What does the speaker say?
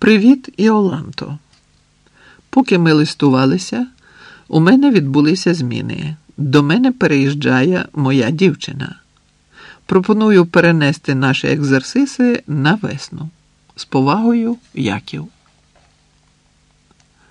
Привіт, Іоланто. Поки ми листувалися, у мене відбулися зміни. До мене переїжджає моя дівчина. Пропоную перенести наші екзерсиси на весну. З повагою, Яків.